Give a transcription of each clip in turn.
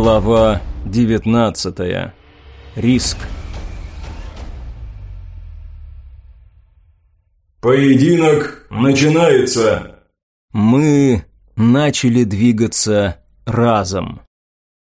Глава 19. Риск. Поединок начинается. Мы начали двигаться разом.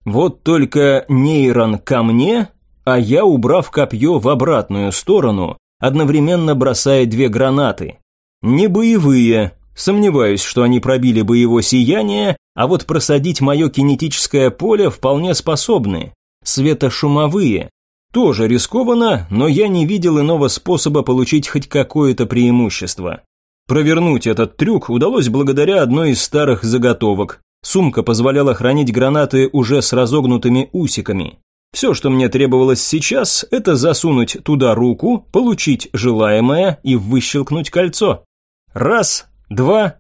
Вот только Нейрон ко мне, а я, убрав копье в обратную сторону, одновременно бросая две гранаты. Не боевые, сомневаюсь, что они пробили бы его сияние, а вот просадить мое кинетическое поле вполне способны. Светошумовые. Тоже рискованно, но я не видел иного способа получить хоть какое-то преимущество. Провернуть этот трюк удалось благодаря одной из старых заготовок. Сумка позволяла хранить гранаты уже с разогнутыми усиками. Все, что мне требовалось сейчас, это засунуть туда руку, получить желаемое и выщелкнуть кольцо. Раз, два,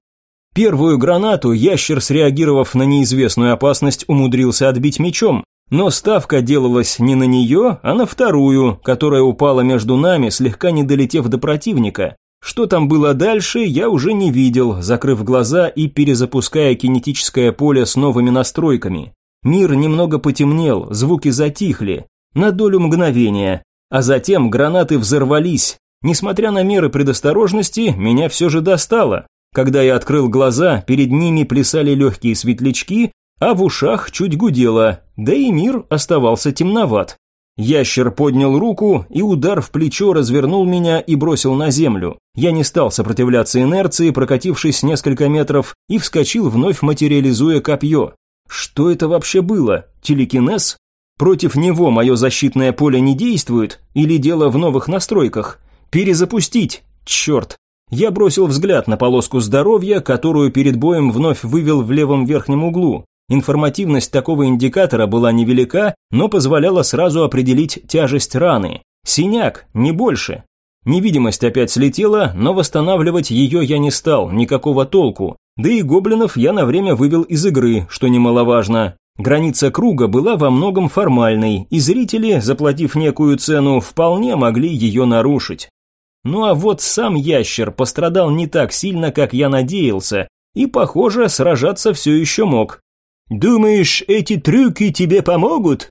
Первую гранату ящер, среагировав на неизвестную опасность, умудрился отбить мечом, но ставка делалась не на нее, а на вторую, которая упала между нами, слегка не долетев до противника. Что там было дальше, я уже не видел, закрыв глаза и перезапуская кинетическое поле с новыми настройками. Мир немного потемнел, звуки затихли, на долю мгновения, а затем гранаты взорвались. Несмотря на меры предосторожности, меня все же достало. Когда я открыл глаза, перед ними плясали легкие светлячки, а в ушах чуть гудело, да и мир оставался темноват. Ящер поднял руку, и удар в плечо развернул меня и бросил на землю. Я не стал сопротивляться инерции, прокатившись несколько метров, и вскочил, вновь материализуя копье. Что это вообще было? Телекинез? Против него мое защитное поле не действует? Или дело в новых настройках? Перезапустить? Черт, я бросил взгляд на полоску здоровья, которую перед боем вновь вывел в левом верхнем углу. Информативность такого индикатора была невелика, но позволяла сразу определить тяжесть раны. Синяк, не больше. Невидимость опять слетела, но восстанавливать ее я не стал, никакого толку. Да и гоблинов я на время вывел из игры, что немаловажно. Граница круга была во многом формальной, и зрители, заплатив некую цену, вполне могли ее нарушить. Ну а вот сам ящер пострадал не так сильно, как я надеялся, и, похоже, сражаться все еще мог. «Думаешь, эти трюки тебе помогут?»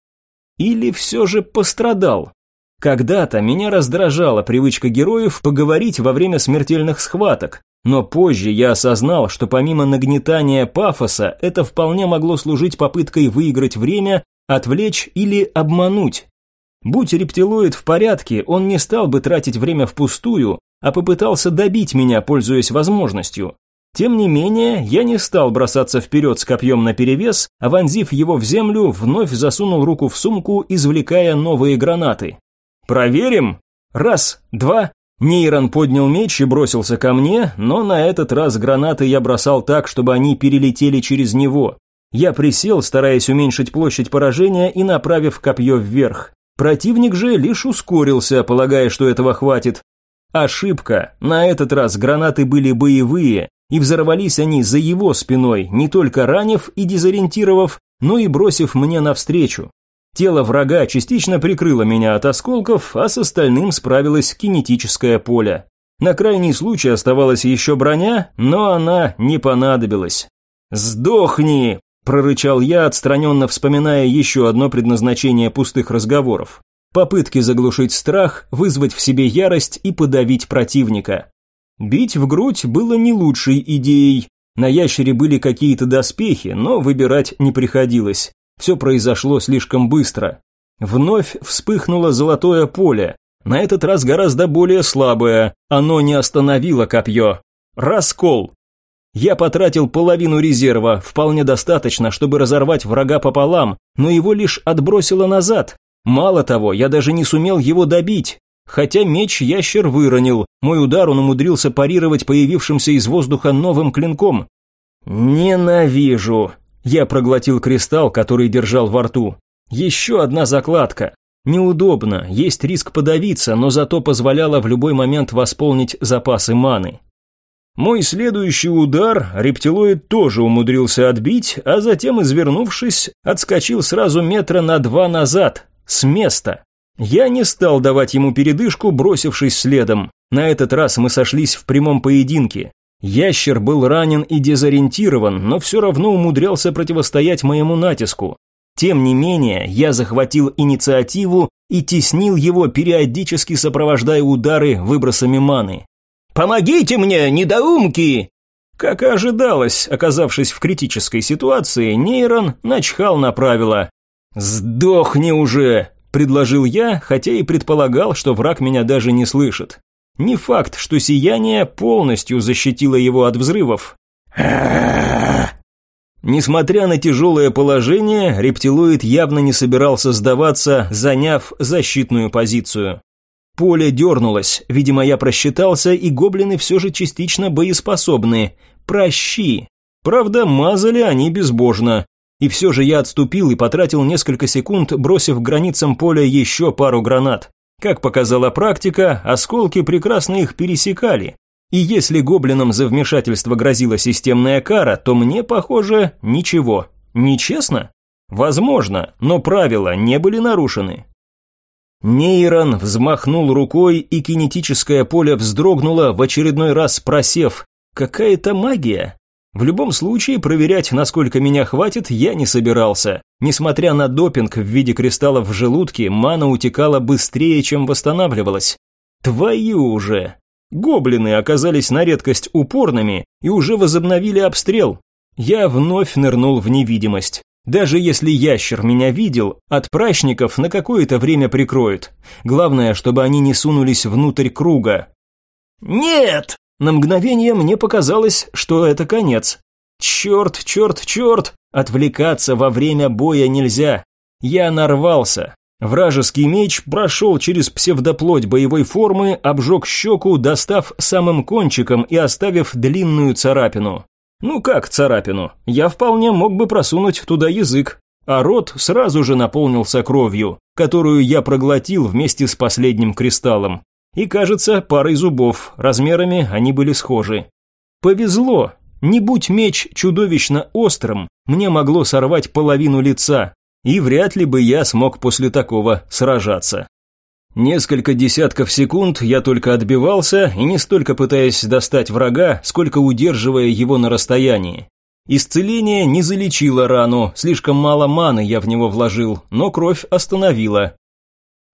Или все же пострадал? Когда-то меня раздражала привычка героев поговорить во время смертельных схваток, но позже я осознал, что помимо нагнетания пафоса, это вполне могло служить попыткой выиграть время, отвлечь или обмануть. Будь рептилоид в порядке, он не стал бы тратить время впустую, а попытался добить меня, пользуясь возможностью. Тем не менее, я не стал бросаться вперед с копьем наперевес, а вонзив его в землю, вновь засунул руку в сумку, извлекая новые гранаты. «Проверим?» Раз, два. Нейрон поднял меч и бросился ко мне, но на этот раз гранаты я бросал так, чтобы они перелетели через него. Я присел, стараясь уменьшить площадь поражения и направив копье вверх. Противник же лишь ускорился, полагая, что этого хватит. Ошибка. На этот раз гранаты были боевые, и взорвались они за его спиной, не только ранив и дезориентировав, но и бросив мне навстречу. Тело врага частично прикрыло меня от осколков, а с остальным справилось кинетическое поле. На крайний случай оставалась еще броня, но она не понадобилась. «Сдохни!» Прорычал я, отстраненно вспоминая еще одно предназначение пустых разговоров. Попытки заглушить страх, вызвать в себе ярость и подавить противника. Бить в грудь было не лучшей идеей. На ящере были какие-то доспехи, но выбирать не приходилось. Все произошло слишком быстро. Вновь вспыхнуло золотое поле, на этот раз гораздо более слабое, оно не остановило копье. Раскол. Я потратил половину резерва, вполне достаточно, чтобы разорвать врага пополам, но его лишь отбросило назад. Мало того, я даже не сумел его добить. Хотя меч ящер выронил, мой удар он умудрился парировать появившимся из воздуха новым клинком. «Ненавижу!» Я проглотил кристалл, который держал во рту. Еще одна закладка. Неудобно, есть риск подавиться, но зато позволяло в любой момент восполнить запасы маны. Мой следующий удар рептилоид тоже умудрился отбить, а затем, извернувшись, отскочил сразу метра на два назад, с места. Я не стал давать ему передышку, бросившись следом. На этот раз мы сошлись в прямом поединке. Ящер был ранен и дезориентирован, но все равно умудрялся противостоять моему натиску. Тем не менее, я захватил инициативу и теснил его, периодически сопровождая удары выбросами маны. «Помогите мне, недоумки!» Как и ожидалось, оказавшись в критической ситуации, Нейрон начхал на правила. «Сдохни уже!» – предложил я, хотя и предполагал, что враг меня даже не слышит. Не факт, что сияние полностью защитило его от взрывов. Несмотря на тяжелое положение, рептилоид явно не собирался сдаваться, заняв защитную позицию. Поле дернулось, видимо, я просчитался, и гоблины все же частично боеспособны. Прощи. Правда, мазали они безбожно. И все же я отступил и потратил несколько секунд, бросив границам поля еще пару гранат. Как показала практика, осколки прекрасно их пересекали. И если гоблинам за вмешательство грозила системная кара, то мне, похоже, ничего. Нечестно? Возможно, но правила не были нарушены. Нейрон взмахнул рукой, и кинетическое поле вздрогнуло, в очередной раз просев. Какая-то магия. В любом случае, проверять, насколько меня хватит, я не собирался. Несмотря на допинг в виде кристаллов в желудке, мана утекала быстрее, чем восстанавливалась. Твою уже! Гоблины оказались на редкость упорными и уже возобновили обстрел. Я вновь нырнул в невидимость. Даже если ящер меня видел, от прачников на какое-то время прикроет. Главное, чтобы они не сунулись внутрь круга. «Нет!» На мгновение мне показалось, что это конец. Черт, черт, черт! Отвлекаться во время боя нельзя. Я нарвался. Вражеский меч прошел через псевдоплоть боевой формы, обжег щеку, достав самым кончиком и оставив длинную царапину. Ну как царапину? Я вполне мог бы просунуть туда язык, а рот сразу же наполнился кровью, которую я проглотил вместе с последним кристаллом. И, кажется, парой зубов, размерами они были схожи. Повезло, не будь меч чудовищно острым, мне могло сорвать половину лица, и вряд ли бы я смог после такого сражаться. Несколько десятков секунд я только отбивался, и не столько пытаясь достать врага, сколько удерживая его на расстоянии. Исцеление не залечило рану, слишком мало маны я в него вложил, но кровь остановила.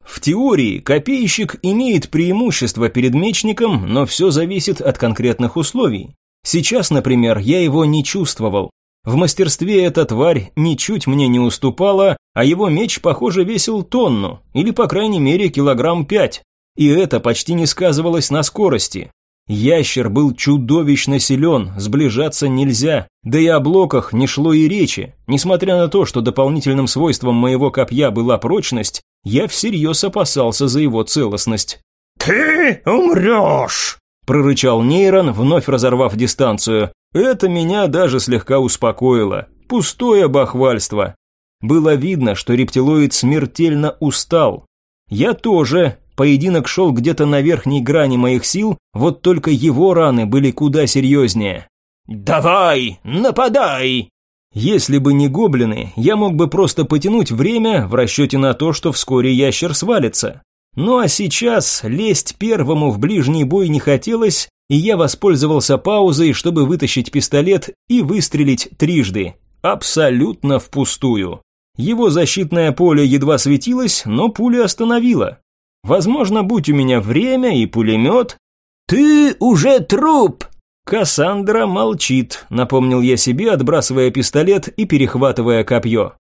В теории копейщик имеет преимущество перед мечником, но все зависит от конкретных условий. Сейчас, например, я его не чувствовал, в мастерстве эта тварь ничуть мне не уступала, а его меч, похоже, весил тонну, или, по крайней мере, килограмм пять. И это почти не сказывалось на скорости. Ящер был чудовищно силен, сближаться нельзя, да и о блоках не шло и речи. Несмотря на то, что дополнительным свойством моего копья была прочность, я всерьез опасался за его целостность. «Ты умрешь!» – прорычал Нейрон, вновь разорвав дистанцию. Это меня даже слегка успокоило. Пустое бахвальство. Было видно, что рептилоид смертельно устал. Я тоже. Поединок шел где-то на верхней грани моих сил, вот только его раны были куда серьезнее. «Давай, нападай!» Если бы не гоблины, я мог бы просто потянуть время в расчете на то, что вскоре ящер свалится. Ну а сейчас лезть первому в ближний бой не хотелось, и я воспользовался паузой, чтобы вытащить пистолет и выстрелить трижды. Абсолютно впустую. Его защитное поле едва светилось, но пуля остановила. Возможно, будь у меня время и пулемет... «Ты уже труп!» Кассандра молчит, напомнил я себе, отбрасывая пистолет и перехватывая копье.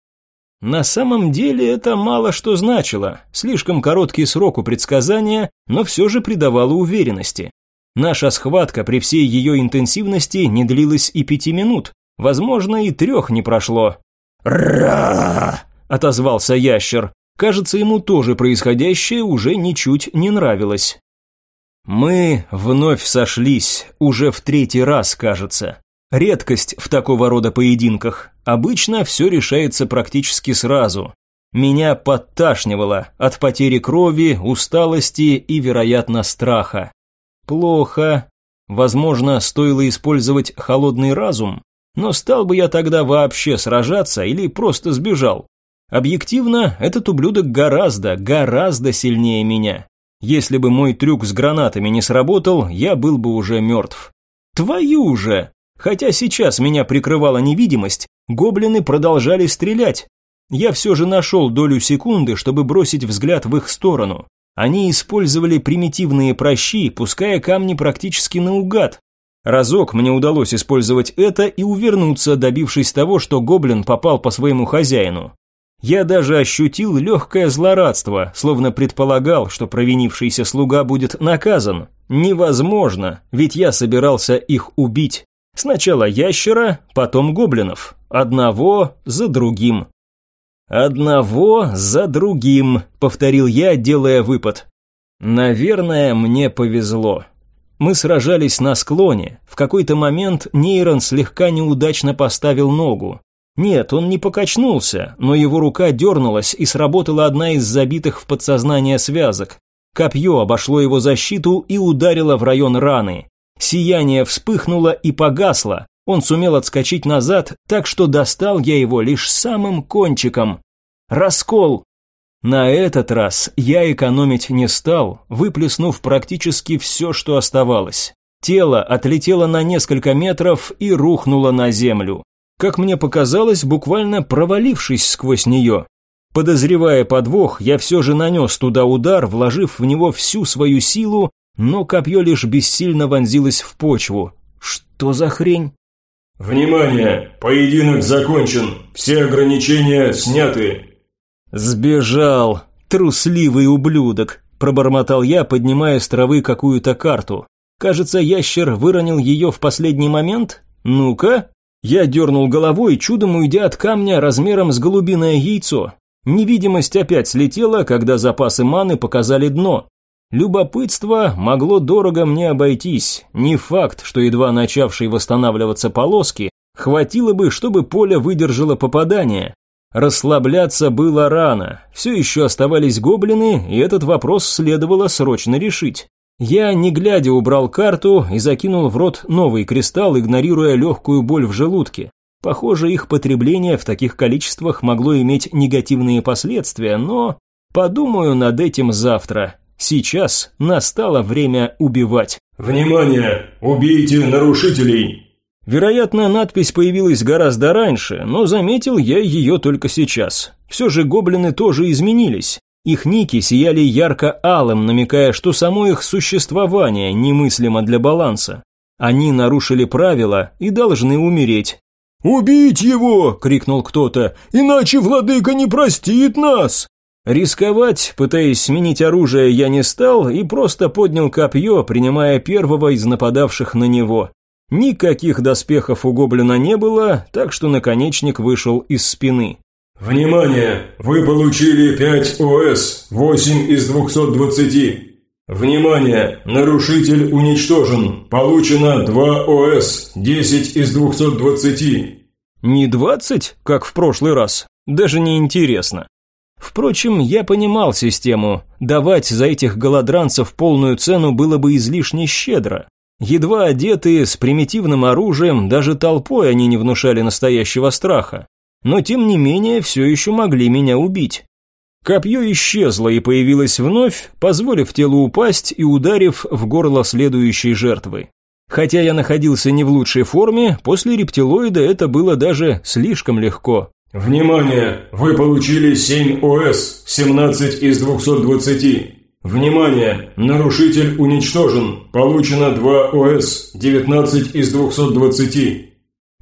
На самом деле это мало что значило, слишком короткий срок у предсказания, но все же придавало уверенности. Наша схватка при всей ее интенсивности не длилась и пяти минут, возможно, и трех не прошло. «Ра!» – отозвался ящер. Кажется, ему тоже происходящее уже ничуть не нравилось. Мы вновь сошлись, уже в третий раз, кажется. Редкость в такого рода поединках. Обычно все решается практически сразу. Меня подташнивало от потери крови, усталости и, вероятно, страха. Плохо. Возможно, стоило использовать холодный разум, но стал бы я тогда вообще сражаться или просто сбежал. Объективно, этот ублюдок гораздо, гораздо сильнее меня. Если бы мой трюк с гранатами не сработал, я был бы уже мертв. Твою же! Хотя сейчас меня прикрывала невидимость, гоблины продолжали стрелять. Я все же нашел долю секунды, чтобы бросить взгляд в их сторону. Они использовали примитивные прощи, пуская камни практически наугад. Разок мне удалось использовать это и увернуться, добившись того, что гоблин попал по своему хозяину. Я даже ощутил легкое злорадство, словно предполагал, что провинившийся слуга будет наказан. Невозможно, ведь я собирался их убить. Сначала ящера, потом гоблинов. Одного за другим. «Одного за другим», — повторил я, делая выпад. «Наверное, мне повезло». Мы сражались на склоне. В какой-то момент Нейрон слегка неудачно поставил ногу. Нет, он не покачнулся, но его рука дернулась и сработала одна из забитых в подсознание связок. Копье обошло его защиту и ударило в район раны. Сияние вспыхнуло и погасло. Он сумел отскочить назад, так что достал я его лишь самым кончиком. Раскол! На этот раз я экономить не стал, выплеснув практически все, что оставалось. Тело отлетело на несколько метров и рухнуло на землю как мне показалось, буквально провалившись сквозь нее. Подозревая подвох, я все же нанес туда удар, вложив в него всю свою силу, но копье лишь бессильно вонзилось в почву. Что за хрень? «Внимание! Поединок закончен! Все ограничения сняты!» «Сбежал! Трусливый ублюдок!» – пробормотал я, поднимая с травы какую-то карту. «Кажется, ящер выронил ее в последний момент? Ну-ка!» Я дернул головой, чудом уйдя от камня размером с голубиное яйцо. Невидимость опять слетела, когда запасы маны показали дно. Любопытство могло дорого мне обойтись. Не факт, что едва начавшие восстанавливаться полоски хватило бы, чтобы поле выдержало попадание. Расслабляться было рано. Все еще оставались гоблины, и этот вопрос следовало срочно решить. Я, не глядя, убрал карту и закинул в рот новый кристалл, игнорируя легкую боль в желудке. Похоже, их потребление в таких количествах могло иметь негативные последствия, но подумаю над этим завтра. Сейчас настало время убивать. «Внимание! Убейте нарушителей!» Вероятно, надпись появилась гораздо раньше, но заметил я ее только сейчас. Все же гоблины тоже изменились. Их ники сияли ярко-алым, намекая, что само их существование немыслимо для баланса. Они нарушили правила и должны умереть. «Убить его!» – крикнул кто-то. «Иначе владыка не простит нас!» Рисковать, пытаясь сменить оружие, я не стал и просто поднял копье, принимая первого из нападавших на него. Никаких доспехов у гоблина не было, так что наконечник вышел из спины. Внимание! Вы получили 5 ОС, 8 из 220. Внимание! Нарушитель уничтожен. Получено 2 ОС, 10 из 220. Не 20, как в прошлый раз? Даже не интересно. Впрочем, я понимал систему. Давать за этих голодранцев полную цену было бы излишне щедро. Едва одетые, с примитивным оружием, даже толпой они не внушали настоящего страха но тем не менее все еще могли меня убить. Копье исчезло и появилось вновь, позволив телу упасть и ударив в горло следующей жертвы. Хотя я находился не в лучшей форме, после рептилоида это было даже слишком легко. «Внимание! Вы получили 7 ОС, 17 из 220. Внимание! Нарушитель уничтожен. Получено 2 ОС, 19 из 220.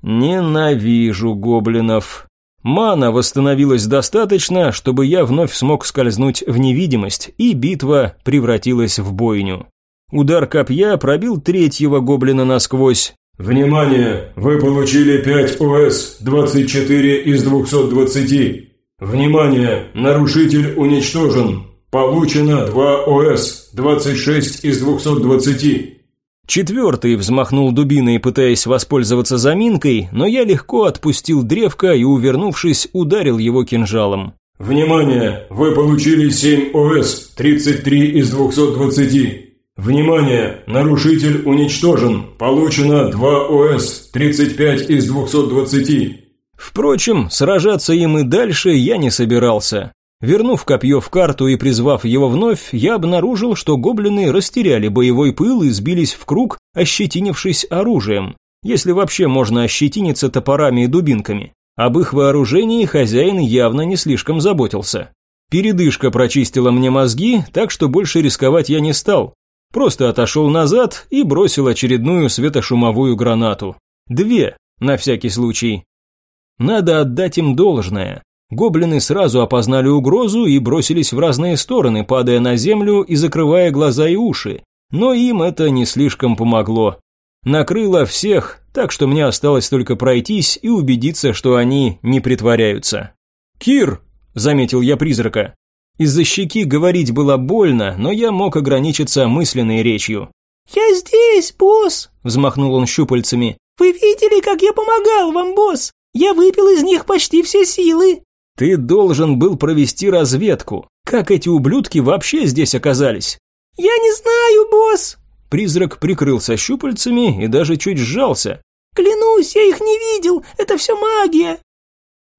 Ненавижу гоблинов. Мана восстановилась достаточно, чтобы я вновь смог скользнуть в невидимость, и битва превратилась в бойню. Удар копья пробил третьего гоблина насквозь. «Внимание! Вы получили 5 ОС, 24 из 220. Внимание! Нарушитель уничтожен. Получено 2 ОС, 26 из 220. Четвертый взмахнул дубиной, пытаясь воспользоваться заминкой, но я легко отпустил древко и, увернувшись, ударил его кинжалом. «Внимание! Вы получили 7 ОС, 33 из 220. Внимание! Нарушитель уничтожен. Получено 2 ОС, 35 из 220. Впрочем, сражаться им и дальше я не собирался. Вернув копье в карту и призвав его вновь, я обнаружил, что гоблины растеряли боевой пыл и сбились в круг, ощетинившись оружием, если вообще можно ощетиниться топорами и дубинками. Об их вооружении хозяин явно не слишком заботился. Передышка прочистила мне мозги, так что больше рисковать я не стал. Просто отошел назад и бросил очередную светошумовую гранату. Две, на всякий случай. Надо отдать им должное. Гоблины сразу опознали угрозу и бросились в разные стороны, падая на землю и закрывая глаза и уши. Но им это не слишком помогло. Накрыло всех, так что мне осталось только пройтись и убедиться, что они не притворяются. «Кир!» – заметил я призрака. Из-за щеки говорить было больно, но я мог ограничиться мысленной речью. «Я здесь, босс!» – взмахнул он щупальцами. «Вы видели, как я помогал вам, босс? Я выпил из них почти все силы!» «Ты должен был провести разведку. Как эти ублюдки вообще здесь оказались?» «Я не знаю, босс!» Призрак прикрылся щупальцами и даже чуть сжался. «Клянусь, я их не видел, это все магия!»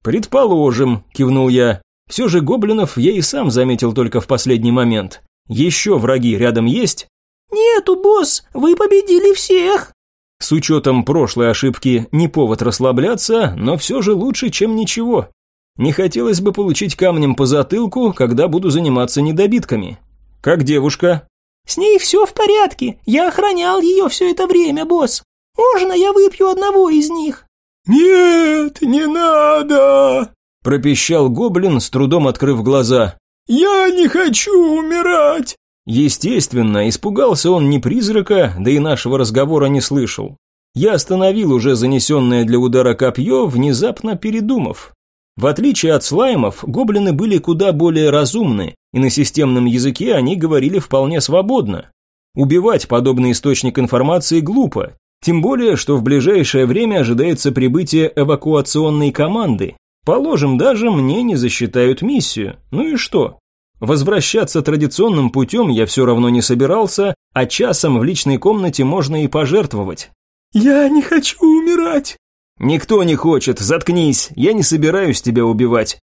«Предположим», – кивнул я. «Все же гоблинов я и сам заметил только в последний момент. Еще враги рядом есть?» «Нету, босс, вы победили всех!» С учетом прошлой ошибки не повод расслабляться, но все же лучше, чем ничего. Не хотелось бы получить камнем по затылку, когда буду заниматься недобитками. Как девушка? С ней все в порядке. Я охранял ее все это время, босс. Можно я выпью одного из них? Нет, не надо, пропищал гоблин, с трудом открыв глаза. Я не хочу умирать. Естественно, испугался он не призрака, да и нашего разговора не слышал. Я остановил уже занесенное для удара копье, внезапно передумав. В отличие от слаймов, гоблины были куда более разумны, и на системном языке они говорили вполне свободно. Убивать подобный источник информации глупо, тем более, что в ближайшее время ожидается прибытие эвакуационной команды. Положим, даже мне не засчитают миссию. Ну и что? Возвращаться традиционным путем я все равно не собирался, а часом в личной комнате можно и пожертвовать. «Я не хочу умирать», «Никто не хочет, заткнись, я не собираюсь тебя убивать».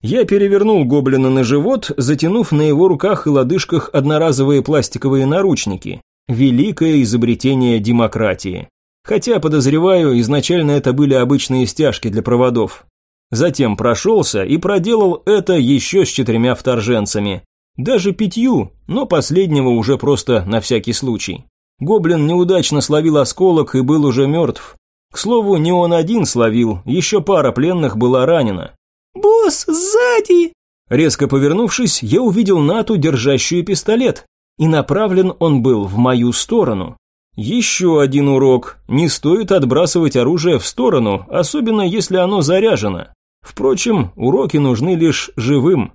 Я перевернул гоблина на живот, затянув на его руках и лодыжках одноразовые пластиковые наручники. Великое изобретение демократии. Хотя, подозреваю, изначально это были обычные стяжки для проводов. Затем прошелся и проделал это еще с четырьмя вторженцами. Даже пятью, но последнего уже просто на всякий случай. Гоблин неудачно словил осколок и был уже мертв. К слову, не он один словил, еще пара пленных была ранена. «Босс, сзади!» Резко повернувшись, я увидел Нату, держащую пистолет, и направлен он был в мою сторону. Еще один урок. Не стоит отбрасывать оружие в сторону, особенно если оно заряжено. Впрочем, уроки нужны лишь живым.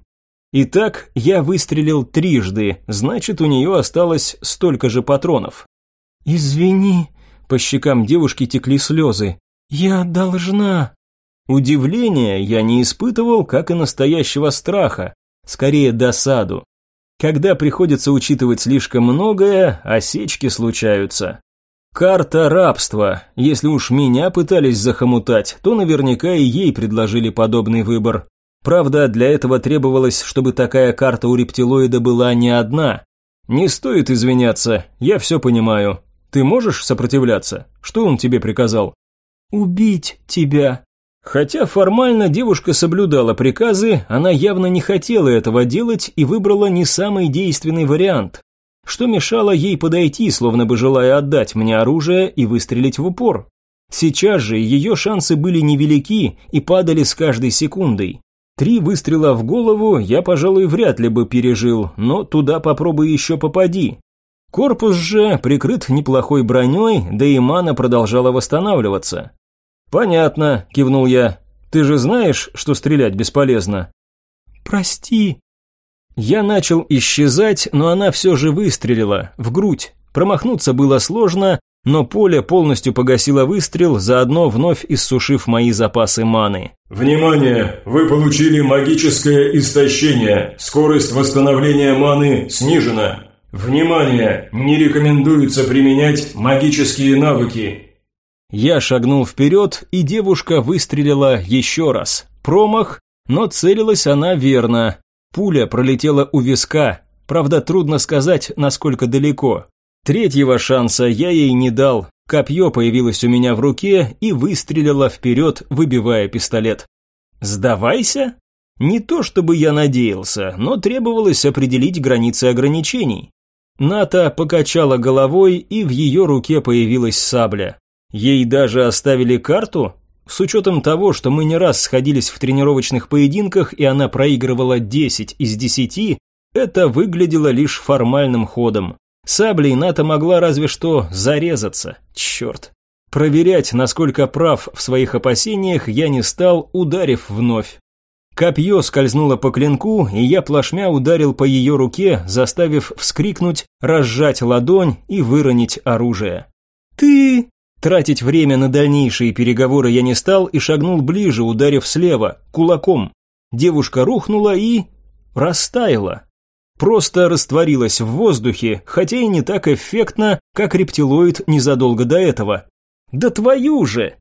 Итак, я выстрелил трижды, значит, у нее осталось столько же патронов. «Извини», по щекам девушки текли слезы. «Я должна...» Удивления я не испытывал, как и настоящего страха, скорее досаду. Когда приходится учитывать слишком многое, осечки случаются. Карта рабства. Если уж меня пытались захомутать, то наверняка и ей предложили подобный выбор. Правда, для этого требовалось, чтобы такая карта у рептилоида была не одна. Не стоит извиняться, я все понимаю. Ты можешь сопротивляться? Что он тебе приказал? Убить тебя. Хотя формально девушка соблюдала приказы, она явно не хотела этого делать и выбрала не самый действенный вариант. Что мешало ей подойти, словно бы желая отдать мне оружие и выстрелить в упор? Сейчас же ее шансы были невелики и падали с каждой секундой. Три выстрела в голову я, пожалуй, вряд ли бы пережил, но туда попробуй еще попади. Корпус же прикрыт неплохой броней, да и мана продолжала восстанавливаться. «Понятно», – кивнул я. «Ты же знаешь, что стрелять бесполезно?» «Прости». Я начал исчезать, но она все же выстрелила, в грудь. Промахнуться было сложно, но поле полностью погасило выстрел, заодно вновь иссушив мои запасы маны. «Внимание! Вы получили магическое истощение. Скорость восстановления маны снижена. «Внимание! Не рекомендуется применять магические навыки!» Я шагнул вперед, и девушка выстрелила еще раз. Промах, но целилась она верно. Пуля пролетела у виска, правда трудно сказать, насколько далеко. Третьего шанса я ей не дал. Копье появилось у меня в руке и выстрелило вперед, выбивая пистолет. «Сдавайся?» Не то чтобы я надеялся, но требовалось определить границы ограничений. Ната покачала головой, и в ее руке появилась сабля. Ей даже оставили карту? С учетом того, что мы не раз сходились в тренировочных поединках, и она проигрывала 10 из 10, это выглядело лишь формальным ходом. Саблей Ната могла разве что зарезаться. Черт. Проверять, насколько прав в своих опасениях, я не стал, ударив вновь. Копье скользнуло по клинку, и я плашмя ударил по ее руке, заставив вскрикнуть, разжать ладонь и выронить оружие. «Ты...» Тратить время на дальнейшие переговоры я не стал и шагнул ближе, ударив слева, кулаком. Девушка рухнула и... растаяла. Просто растворилась в воздухе, хотя и не так эффектно, как рептилоид незадолго до этого. «Да твою же!»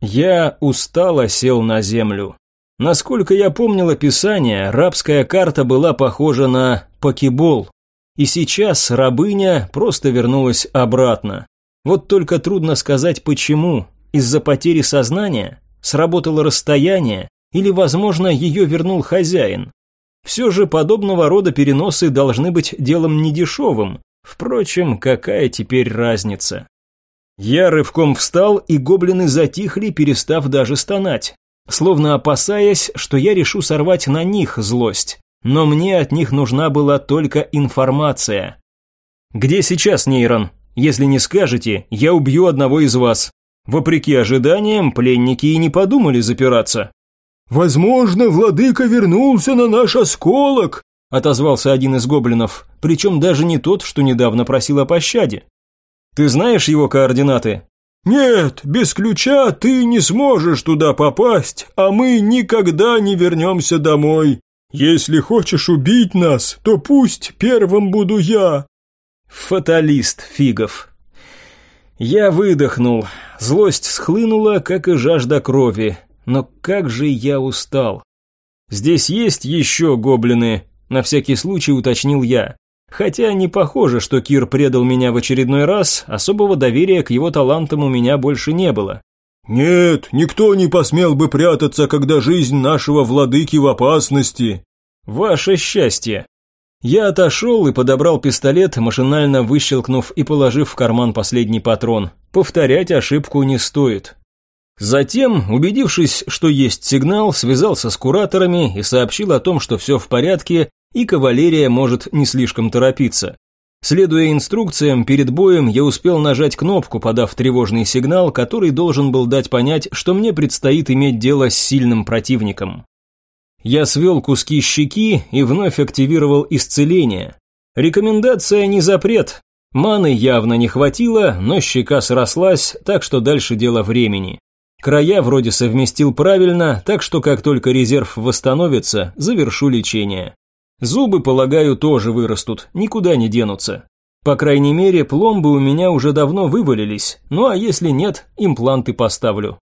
Я устало сел на землю. Насколько я помнил описание, рабская карта была похожа на покебол. И сейчас рабыня просто вернулась обратно. Вот только трудно сказать почему. Из-за потери сознания? Сработало расстояние? Или, возможно, ее вернул хозяин? Все же подобного рода переносы должны быть делом недешевым. Впрочем, какая теперь разница? Я рывком встал, и гоблины затихли, перестав даже стонать словно опасаясь, что я решу сорвать на них злость. Но мне от них нужна была только информация. «Где сейчас Нейрон? Если не скажете, я убью одного из вас». Вопреки ожиданиям, пленники и не подумали запираться. «Возможно, владыка вернулся на наш осколок», – отозвался один из гоблинов, причем даже не тот, что недавно просил о пощаде. «Ты знаешь его координаты?» «Нет, без ключа ты не сможешь туда попасть, а мы никогда не вернемся домой. Если хочешь убить нас, то пусть первым буду я». Фаталист Фигов. Я выдохнул. Злость схлынула, как и жажда крови. Но как же я устал. «Здесь есть еще гоблины», – на всякий случай уточнил я. Хотя не похоже, что Кир предал меня в очередной раз, особого доверия к его талантам у меня больше не было. «Нет, никто не посмел бы прятаться, когда жизнь нашего владыки в опасности». «Ваше счастье». Я отошел и подобрал пистолет, машинально выщелкнув и положив в карман последний патрон. Повторять ошибку не стоит. Затем, убедившись, что есть сигнал, связался с кураторами и сообщил о том, что все в порядке и кавалерия может не слишком торопиться. Следуя инструкциям, перед боем я успел нажать кнопку, подав тревожный сигнал, который должен был дать понять, что мне предстоит иметь дело с сильным противником. Я свел куски щеки и вновь активировал исцеление. Рекомендация не запрет. Маны явно не хватило, но щека срослась, так что дальше дело времени. Края вроде совместил правильно, так что как только резерв восстановится, завершу лечение. Зубы, полагаю, тоже вырастут, никуда не денутся. По крайней мере, пломбы у меня уже давно вывалились, ну а если нет, импланты поставлю.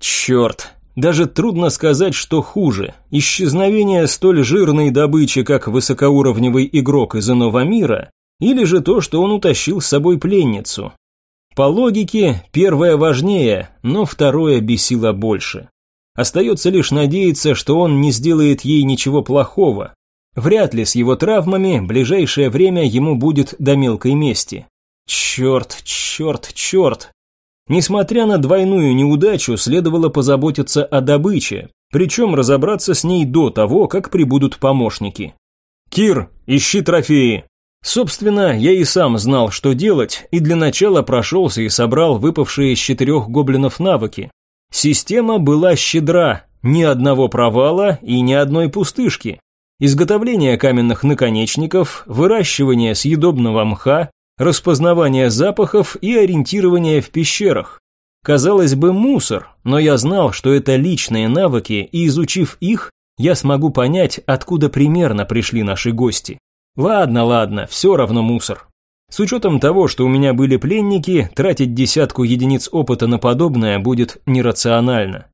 Черт, даже трудно сказать, что хуже. Исчезновение столь жирной добычи, как высокоуровневый игрок из иного мира, или же то, что он утащил с собой пленницу. По логике, первое важнее, но второе бесило больше. Остается лишь надеяться, что он не сделает ей ничего плохого, Вряд ли с его травмами ближайшее время ему будет до мелкой мести. Черт, черт, черт. Несмотря на двойную неудачу, следовало позаботиться о добыче, причем разобраться с ней до того, как прибудут помощники. «Кир, ищи трофеи!» Собственно, я и сам знал, что делать, и для начала прошелся и собрал выпавшие из четырех гоблинов навыки. Система была щедра, ни одного провала и ни одной пустышки изготовление каменных наконечников, выращивание съедобного мха, распознавание запахов и ориентирование в пещерах. Казалось бы, мусор, но я знал, что это личные навыки, и изучив их, я смогу понять, откуда примерно пришли наши гости. Ладно, ладно, все равно мусор. С учетом того, что у меня были пленники, тратить десятку единиц опыта на подобное будет нерационально.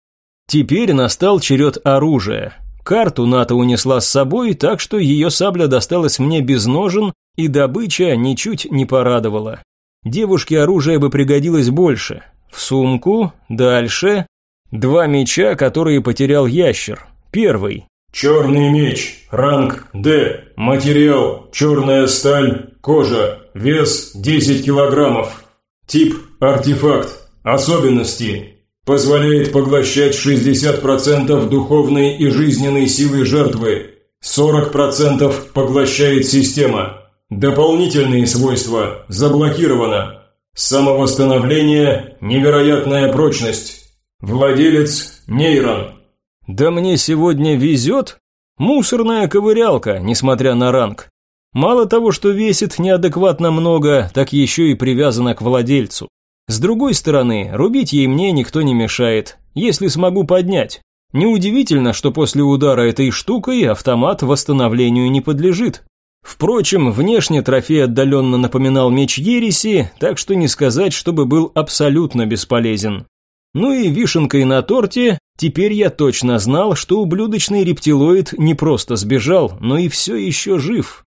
Теперь настал черед оружия, Карту НАТО унесла с собой, так что ее сабля досталась мне без ножен, и добыча ничуть не порадовала. Девушке оружие бы пригодилось больше. В сумку, дальше. Два меча, которые потерял ящер. Первый. Черный меч, ранг Д, материал, черная сталь, кожа, вес 10 килограммов. Тип – артефакт, особенности. Позволяет поглощать 60% духовной и жизненной силы жертвы. 40% поглощает система. Дополнительные свойства заблокировано. Самовосстановление – невероятная прочность. Владелец – нейрон. Да мне сегодня везет. Мусорная ковырялка, несмотря на ранг. Мало того, что весит неадекватно много, так еще и привязана к владельцу. С другой стороны, рубить ей мне никто не мешает, если смогу поднять. Неудивительно, что после удара этой штукой автомат восстановлению не подлежит. Впрочем, внешне трофей отдаленно напоминал меч Ереси, так что не сказать, чтобы был абсолютно бесполезен. Ну и вишенкой на торте, теперь я точно знал, что ублюдочный рептилоид не просто сбежал, но и все еще жив.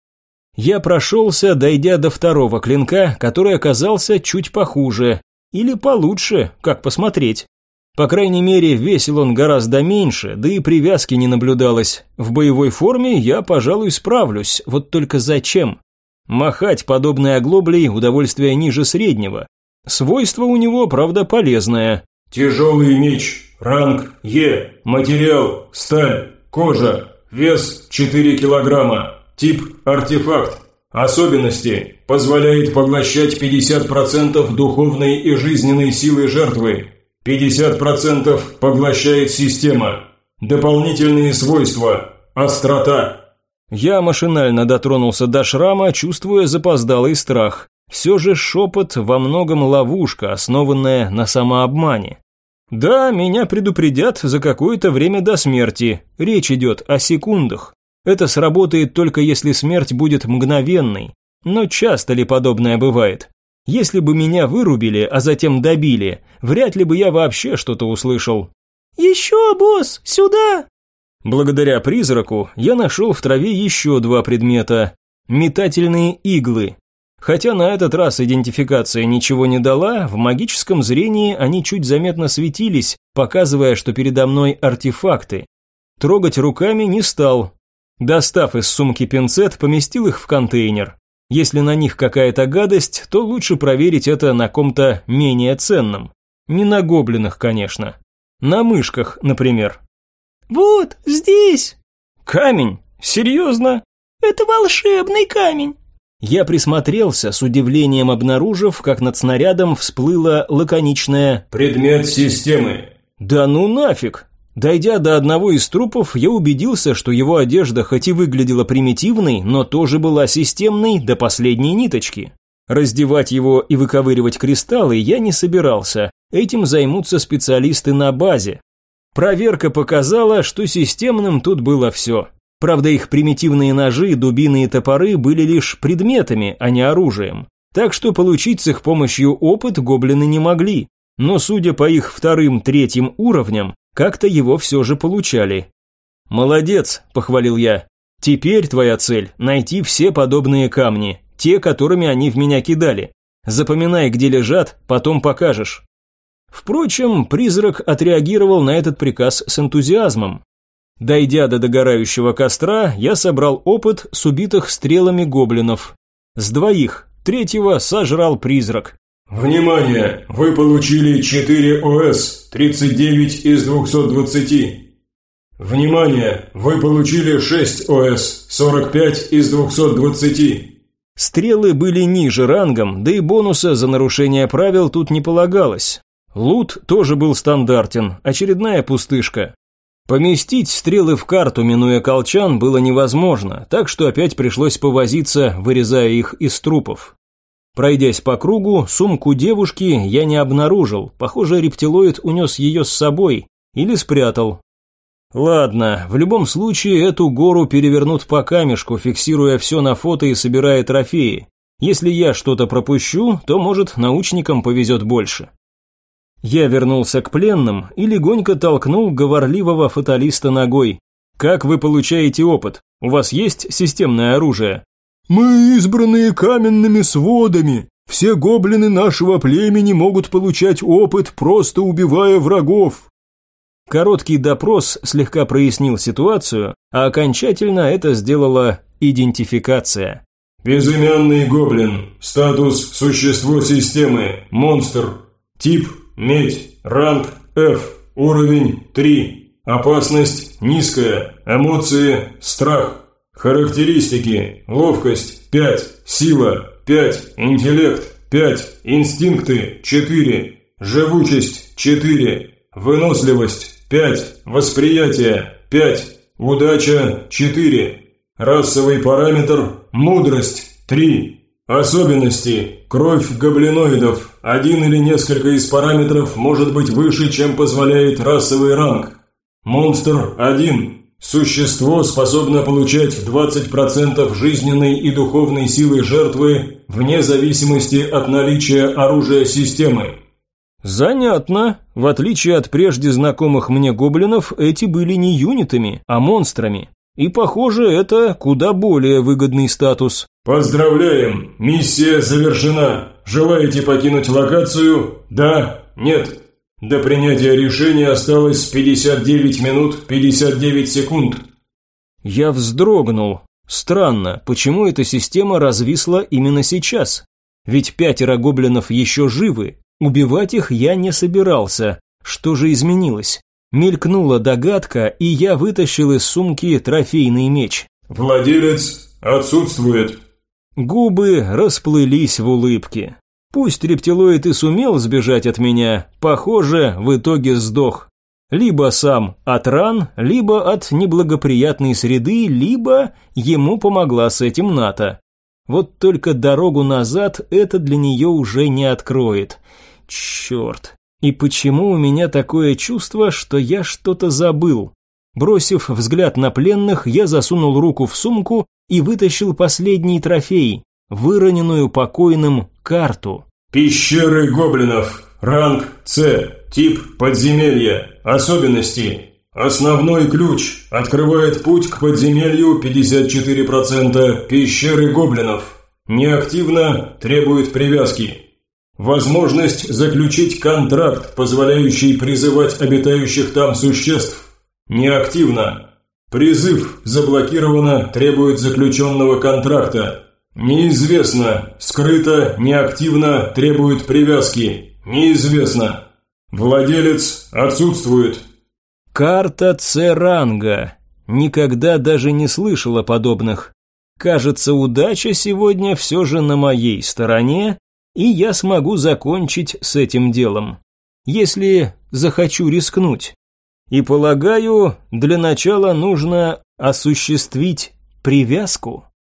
Я прошелся, дойдя до второго клинка, который оказался чуть похуже. Или получше, как посмотреть. По крайней мере, весил он гораздо меньше, да и привязки не наблюдалось. В боевой форме я, пожалуй, справлюсь, вот только зачем? Махать подобной оглоблей удовольствие ниже среднего. Свойство у него, правда, полезное. Тяжелый меч, ранг Е, материал, сталь, кожа, вес 4 килограмма, тип артефакт, особенности, позволяет поглощать 50% духовной и жизненной силы жертвы, 50% поглощает система. Дополнительные свойства. Острота. Я машинально дотронулся до шрама, чувствуя запоздалый страх. Все же шепот во многом ловушка, основанная на самообмане. Да, меня предупредят за какое-то время до смерти. Речь идет о секундах. Это сработает только если смерть будет мгновенной. Но часто ли подобное бывает? Если бы меня вырубили, а затем добили, вряд ли бы я вообще что-то услышал. «Еще, босс, сюда!» Благодаря призраку я нашел в траве еще два предмета. Метательные иглы. Хотя на этот раз идентификация ничего не дала, в магическом зрении они чуть заметно светились, показывая, что передо мной артефакты. Трогать руками не стал. Достав из сумки пинцет, поместил их в контейнер. Если на них какая-то гадость, то лучше проверить это на ком-то менее ценном. Не на гоблинах, конечно. На мышках, например. «Вот, здесь!» «Камень? Серьезно?» «Это волшебный камень!» Я присмотрелся, с удивлением обнаружив, как над снарядом всплыло лаконичное «Предмет системы». «Да ну нафиг! Дойдя до одного из трупов, я убедился, что его одежда хоть и выглядела примитивной, но тоже была системной до последней ниточки. Раздевать его и выковыривать кристаллы я не собирался, этим займутся специалисты на базе. Проверка показала, что системным тут было все. Правда, их примитивные ножи, дубины и топоры были лишь предметами, а не оружием. Так что получить с их помощью опыт гоблины не могли. Но судя по их вторым-третьим уровням, как-то его все же получали. «Молодец», – похвалил я. «Теперь твоя цель – найти все подобные камни, те, которыми они в меня кидали. Запоминай, где лежат, потом покажешь». Впрочем, призрак отреагировал на этот приказ с энтузиазмом. Дойдя до догорающего костра, я собрал опыт с убитых стрелами гоблинов. С двоих, третьего сожрал призрак. Внимание! Вы получили 4 ОС, 39 из 220. Внимание! Вы получили 6 ОС, 45 из 220. Стрелы были ниже рангом, да и бонуса за нарушение правил тут не полагалось. Лут тоже был стандартен, очередная пустышка. Поместить стрелы в карту, минуя колчан, было невозможно, так что опять пришлось повозиться, вырезая их из трупов. Пройдясь по кругу, сумку девушки я не обнаружил. Похоже, рептилоид унес ее с собой или спрятал. Ладно, в любом случае эту гору перевернут по камешку, фиксируя все на фото и собирая трофеи. Если я что-то пропущу, то, может, научникам повезет больше. Я вернулся к пленным и легонько толкнул говорливого фаталиста ногой. «Как вы получаете опыт? У вас есть системное оружие?» «Мы избранные каменными сводами. Все гоблины нашего племени могут получать опыт, просто убивая врагов. Короткий допрос слегка прояснил ситуацию, а окончательно это сделала идентификация. Безымянный гоблин. Статус существо системы. Монстр. Тип медь. Ранг F. Уровень 3. Опасность низкая. Эмоции страх. Характеристики. Ловкость 5. Сила 5. Интеллект 5. Инстинкты 4. Живучесть 4. Выносливость 5. Восприятие 5. Удача 4. Расовый параметр – мудрость – 3. Особенности – кровь гоблиноидов. Один или несколько из параметров может быть выше, чем позволяет расовый ранг. Монстр – 1. Существо способно получать 20% жизненной и духовной силы жертвы вне зависимости от наличия оружия системы. Занятно. В отличие от прежде знакомых мне гоблинов, эти были не юнитами, а монстрами. И, похоже, это куда более выгодный статус. Поздравляем, миссия завершена. Желаете покинуть локацию? Да? Нет? До принятия решения осталось 59 минут 59 секунд. Я вздрогнул. Странно, почему эта система развисла именно сейчас? Ведь пятеро гоблинов еще живы. Убивать их я не собирался. Что же изменилось? Мелькнула догадка, и я вытащил из сумки трофейный меч. «Владелец отсутствует». Губы расплылись в улыбке. Пусть рептилоид и сумел сбежать от меня, похоже, в итоге сдох. Либо сам от ран, либо от неблагоприятной среды, либо ему помогла с этим НАТО. Вот только дорогу назад это для нее уже не откроет. Черт. И почему у меня такое чувство, что я что-то забыл? Бросив взгляд на пленных, я засунул руку в сумку и вытащил последний трофей, выроненную покойным карту. Пещеры гоблинов. Ранг С. Тип подземелья. Особенности. Основной ключ. Открывает путь к подземелью 54% пещеры гоблинов. Неактивно требует привязки. Возможность заключить контракт, позволяющий призывать обитающих там существ. Неактивно. Призыв заблокировано, требует заключенного контракта. Неизвестно. Скрыто, неактивно, требует привязки. Неизвестно. Владелец отсутствует. Карта Церанга. Никогда даже не слышал о подобных. Кажется, удача сегодня все же на моей стороне, и я смогу закончить с этим делом, если захочу рискнуть. И полагаю, для начала нужно осуществить привязку.